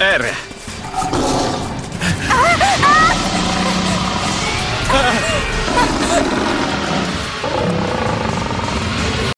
R.